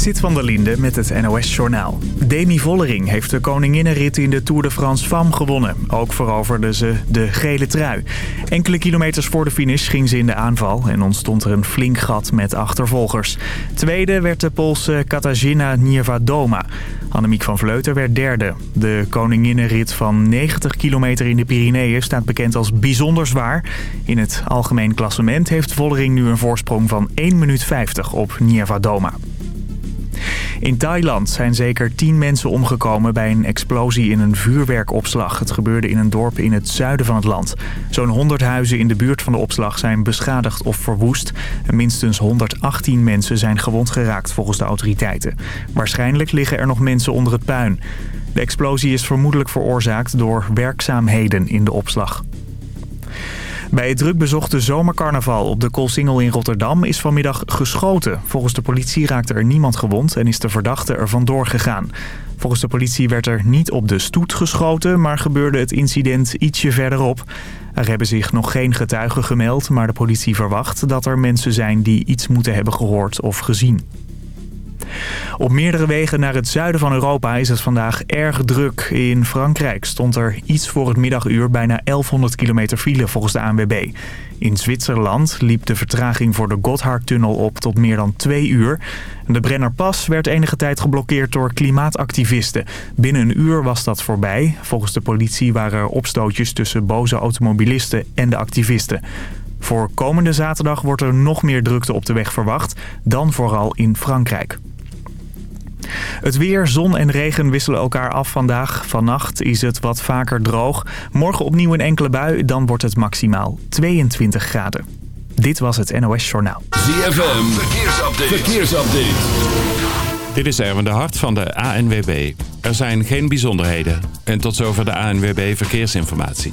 Zit van der Linde met het NOS-journaal. Demi Vollering heeft de koninginnenrit in de Tour de France Femme gewonnen. Ook veroverde ze de gele trui. Enkele kilometers voor de finish ging ze in de aanval... en ontstond er een flink gat met achtervolgers. Tweede werd de Poolse Katarzyna Niewedoma. Annemiek van Vleuten werd derde. De koninginnenrit van 90 kilometer in de Pyreneeën staat bekend als bijzonder zwaar. In het algemeen klassement heeft Vollering nu een voorsprong van 1 minuut 50 op Niewedoma. In Thailand zijn zeker tien mensen omgekomen bij een explosie in een vuurwerkopslag. Het gebeurde in een dorp in het zuiden van het land. Zo'n 100 huizen in de buurt van de opslag zijn beschadigd of verwoest. En minstens 118 mensen zijn gewond geraakt volgens de autoriteiten. Waarschijnlijk liggen er nog mensen onder het puin. De explosie is vermoedelijk veroorzaakt door werkzaamheden in de opslag. Bij het druk bezochte zomercarnaval op de Koolsingel in Rotterdam is vanmiddag geschoten. Volgens de politie raakte er niemand gewond en is de verdachte er vandoor gegaan. Volgens de politie werd er niet op de stoet geschoten, maar gebeurde het incident ietsje verderop. Er hebben zich nog geen getuigen gemeld, maar de politie verwacht dat er mensen zijn die iets moeten hebben gehoord of gezien. Op meerdere wegen naar het zuiden van Europa is het vandaag erg druk. In Frankrijk stond er iets voor het middaguur bijna 1100 kilometer file volgens de ANWB. In Zwitserland liep de vertraging voor de Gotthardtunnel op tot meer dan twee uur. De Brennerpas werd enige tijd geblokkeerd door klimaatactivisten. Binnen een uur was dat voorbij. Volgens de politie waren er opstootjes tussen boze automobilisten en de activisten. Voor komende zaterdag wordt er nog meer drukte op de weg verwacht, dan vooral in Frankrijk. Het weer, zon en regen wisselen elkaar af vandaag. Vannacht is het wat vaker droog. Morgen opnieuw een enkele bui, dan wordt het maximaal 22 graden. Dit was het NOS Journaal. ZFM, verkeersupdate. verkeersupdate. Dit is Erwin de Hart van de ANWB. Er zijn geen bijzonderheden. En tot zover de ANWB Verkeersinformatie.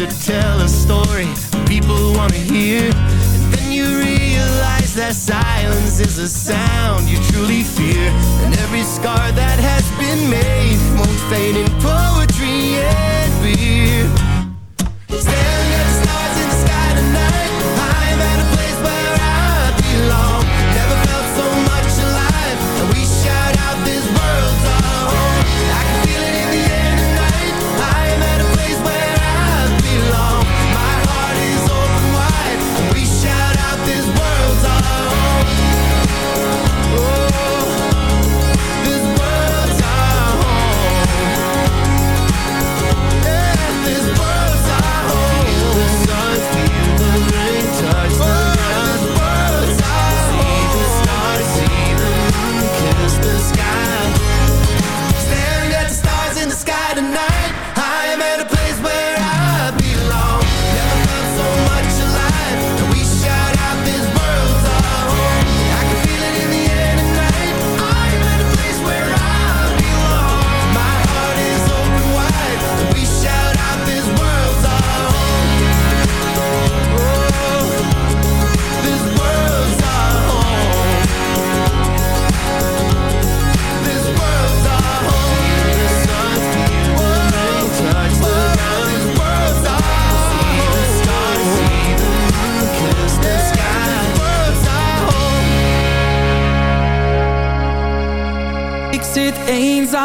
to tell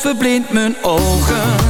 verblind mijn ogen.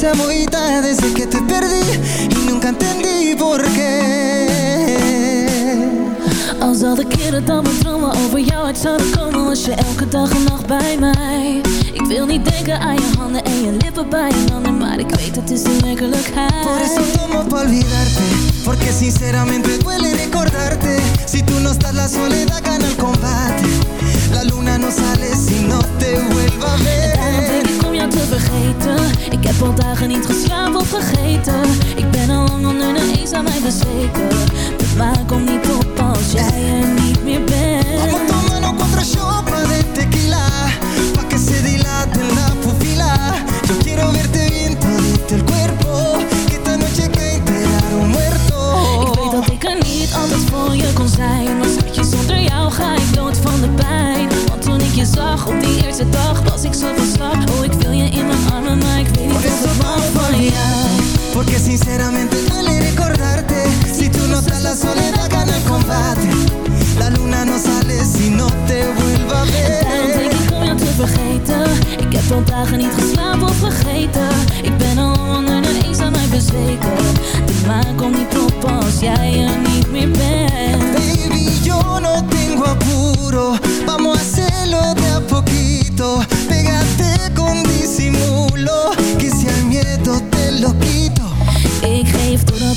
sea muy tarde Desde que te perdí y nunca entendí por qué. Als al de keren dat mijn dromen over jou uit zouden komen Was je elke dag en nacht bij mij. Ik wil niet denken aan je handen en je lippen bij een ander Maar ik weet het is de werkelijkheid. Por eso tomo pa' olvidarte Porque sinceramente duele recordarte. Si tú no estás la soledad gana el combate. La luna no sale si no te vuelva a ver vergeten. Ik heb al dagen niet geslapen vergeten. Ik ben al lang onder de eens aan mij bezweken. De maan komt niet op als jij er niet meer Vamos bent tomando cuatro shots más de tequila. Pa' que se dilate la pupila Yo quiero verte bien todito el cuerpo sinceramente duele recordarte. Si tú no estás la soledad gana el combate. La luna no sale si no te vuelva a Daarom denk ver ik om jou te vergeten. Ik heb al dagen niet geslapen of vergeten. Ik ben al onder de eens aan mij bezweken. De maan komt niet op als jij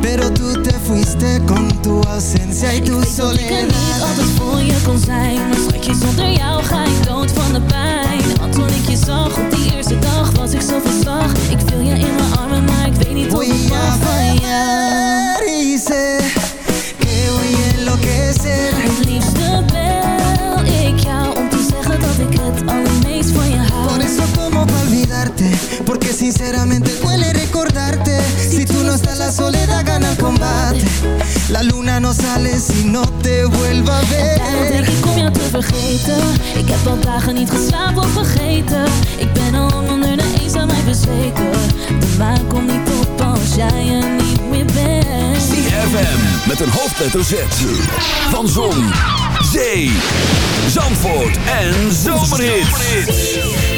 Pero tú te fuiste con tu ausencia y Ik tu weet dat ik er niet soledad. altijd voor je kon zijn Maar schatje, zonder jou ga ik dood van de pijn. Want toen ik je zag op die eerste dag was ik zo van slag Ik viel je in mijn armen, maar ik weet niet ik Voy a mag van jou sé que voy a enloquecer. Het liefste bel ik jou om te zeggen dat ik het allermeest van je Por hou eso como pa' olvidarte Porque sinceramente duele recordarte. Si tú no estás la soledad gana el combate. La luna no sale si no te vuelva a Daarom denk ver ik om jou te vergeten. Ik heb al dagen niet geslapen of vergeten. Ik ben al onder de eens aan mij bezweken. De maan komt niet op als jij er niet meer bent. ZFM met een hoofdletter Z. Van Zon, Zee, Zandvoort en Zomerhits.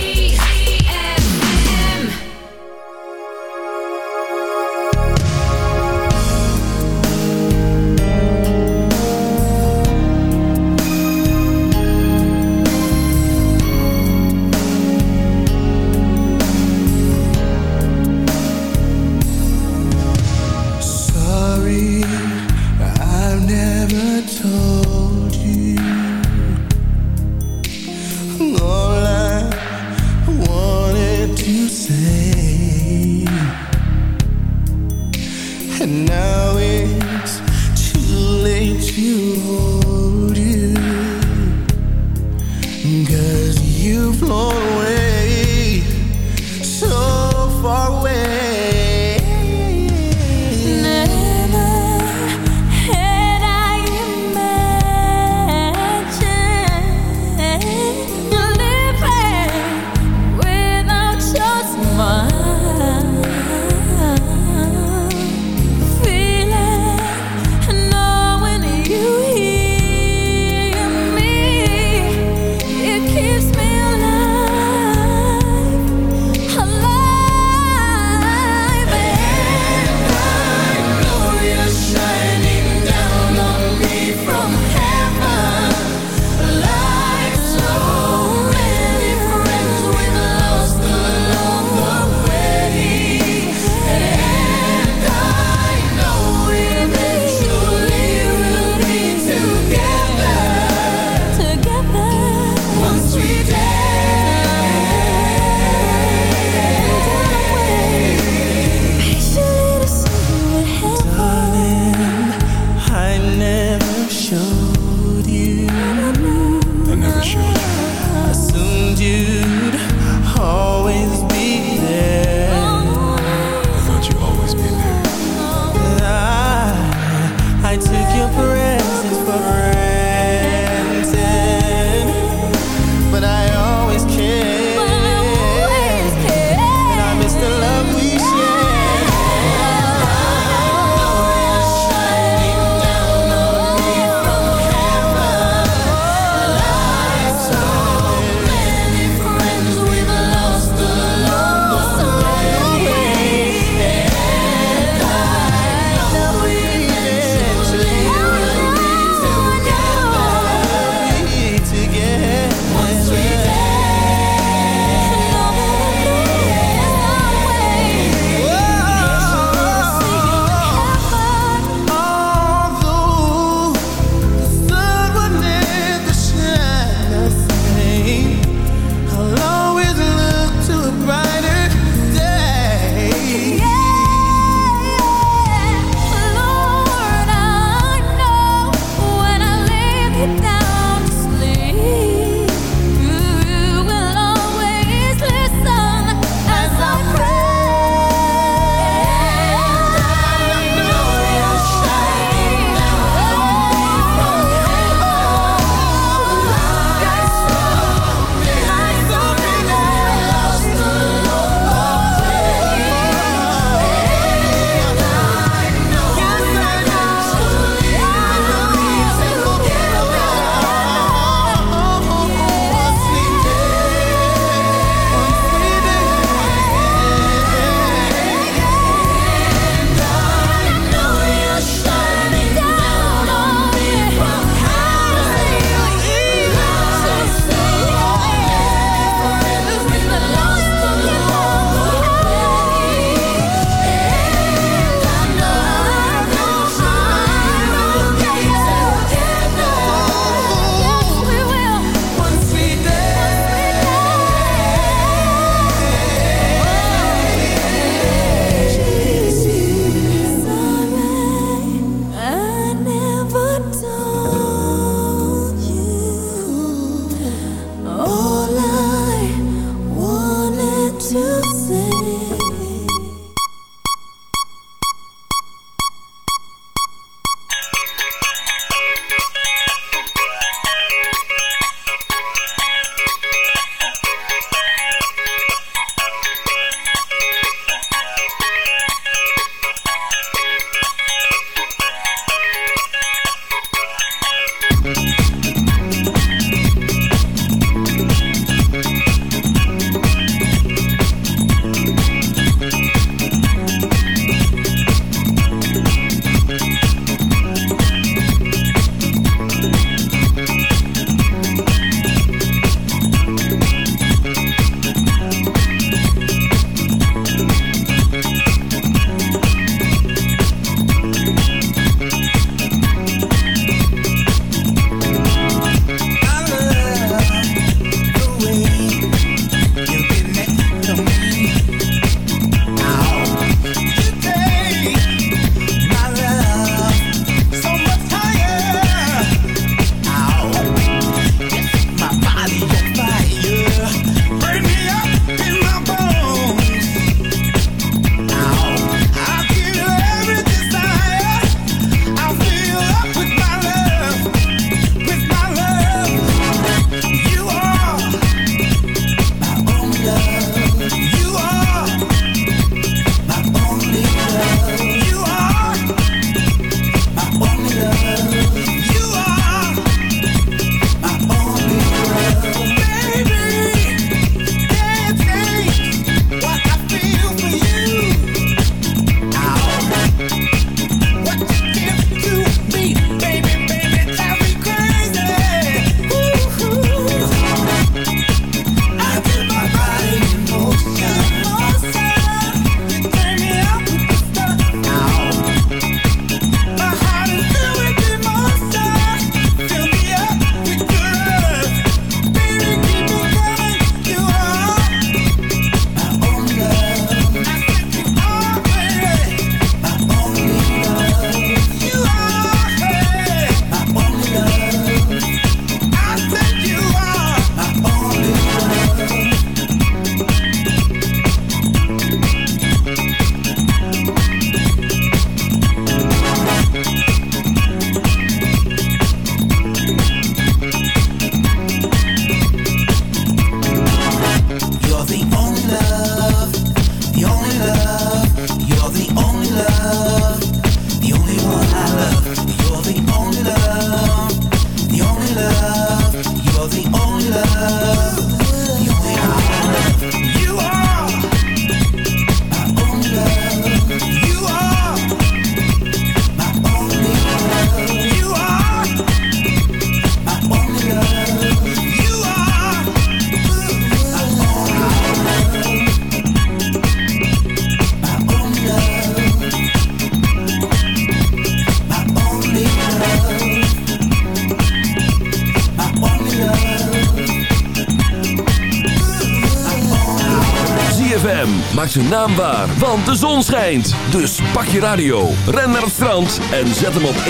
naam waar, want de zon schijnt. Dus pak je radio, ren naar het strand en zet hem op 106.9.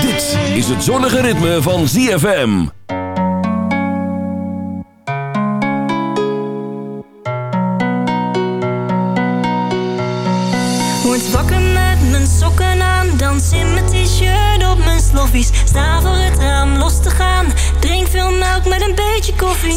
Dit is het zonnige ritme van ZFM. Word wakker met mijn sokken aan, dans in mijn t-shirt op mijn sloffies. Sta voor het raam los te gaan, drink veel melk met een beetje koffie.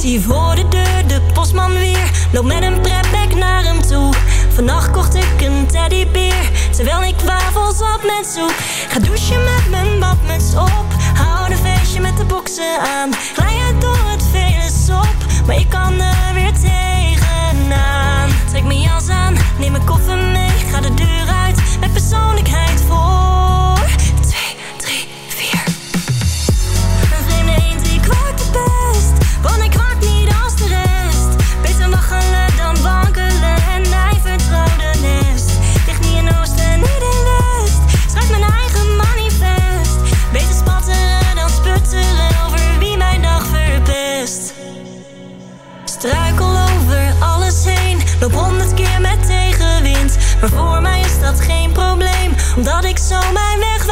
Loop met een prepback naar hem toe. Vannacht kocht ik een teddybeer, terwijl ik wafels op met soep. Ga douchen met mijn badmuts op, hou een feestje met de boksen aan. Glij uit door het vele op, maar ik kan er weer tegenaan. Trek mijn jas aan, neem mijn koffer mee, ga de deur uit, met persoonlijk dat geen probleem, omdat ik zo mijn weg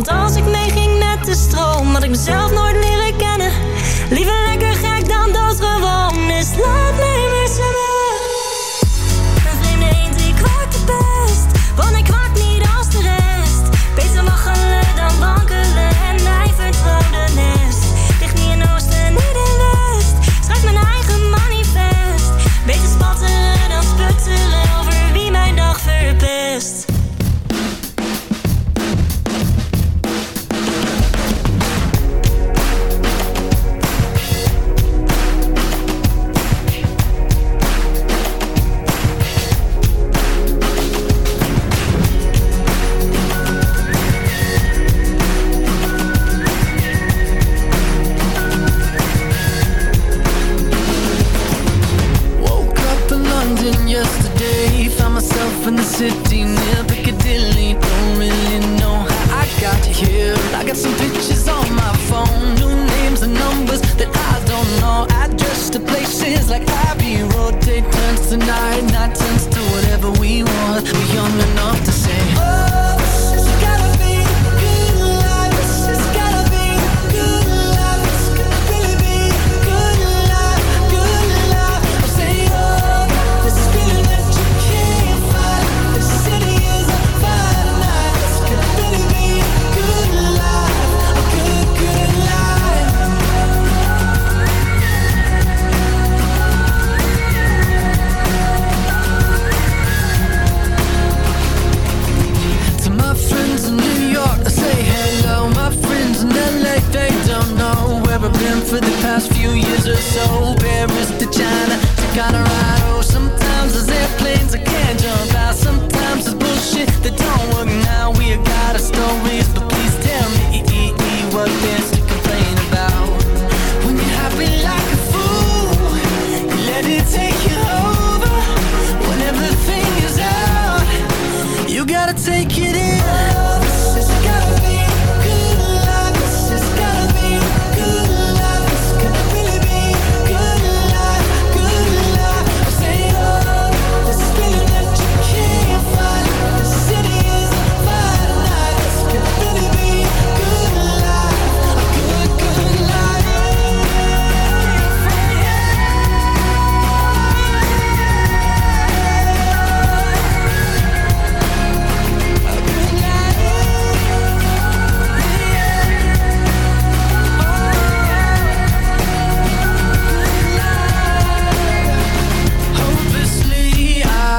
Want als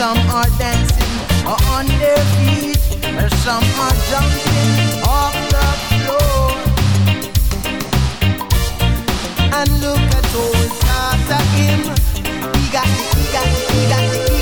Some are dancing on their feet, and some are jumping off the floor. And look at old Tata He got it, he got it, he got it.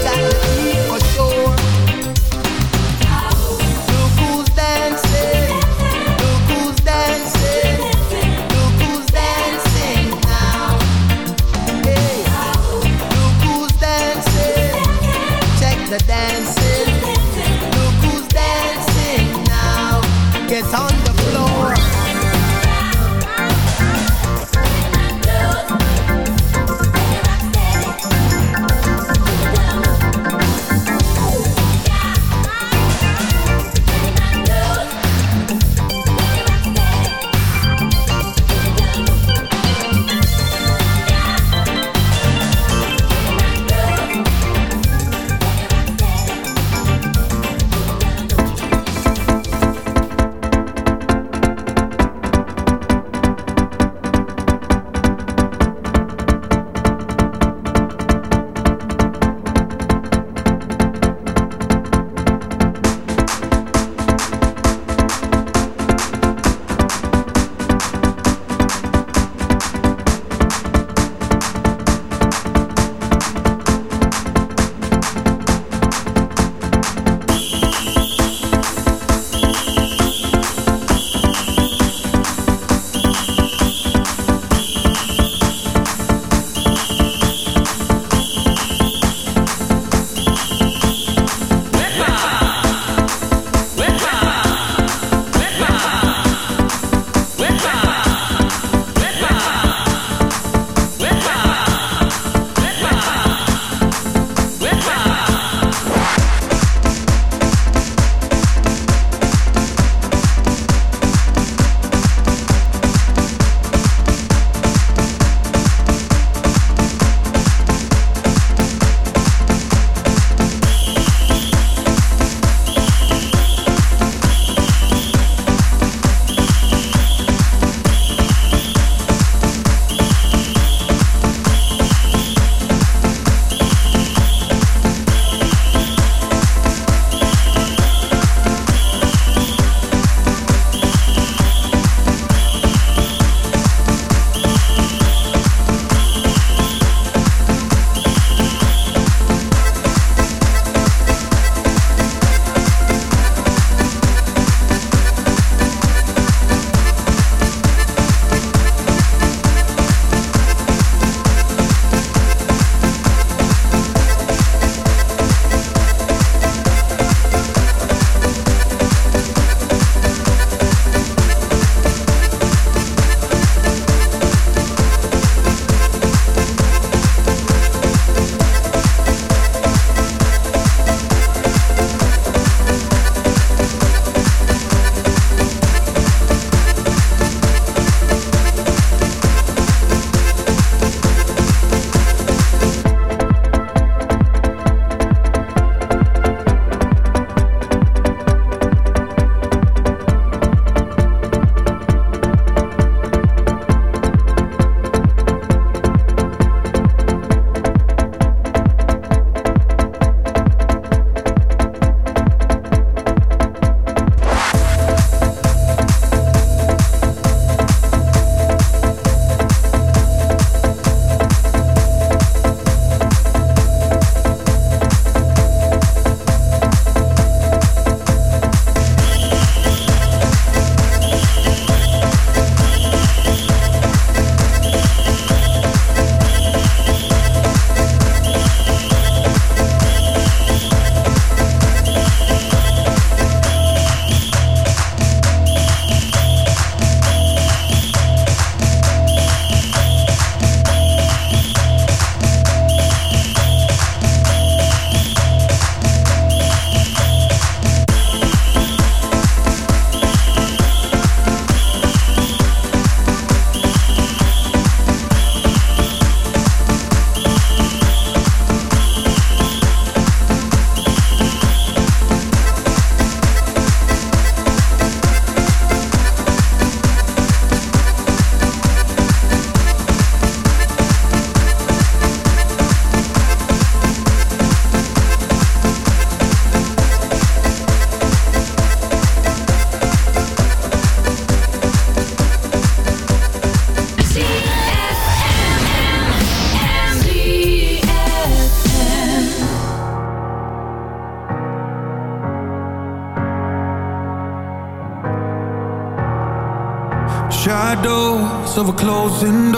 Of a closing door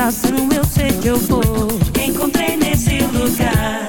eu sei que eu vou. Encontrei nesse lugar.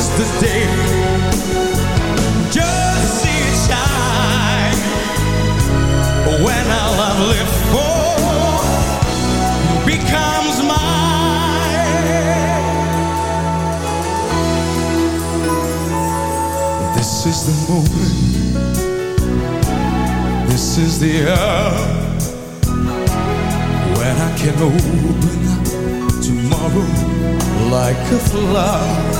Is the day. Just see it shine when all I've lived for becomes mine. This is the moment. This is the hour when I can open tomorrow like a flower.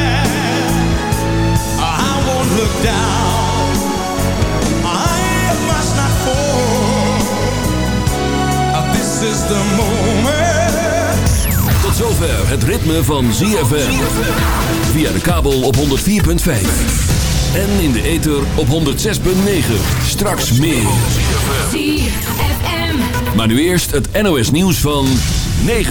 Look down. I must not fall. This is the moment. Tot zover het ritme van ZFM. Via de kabel op 104.5. En in de ether op 106.9. Straks meer. ZFM. Maar nu eerst het NOS nieuws van 9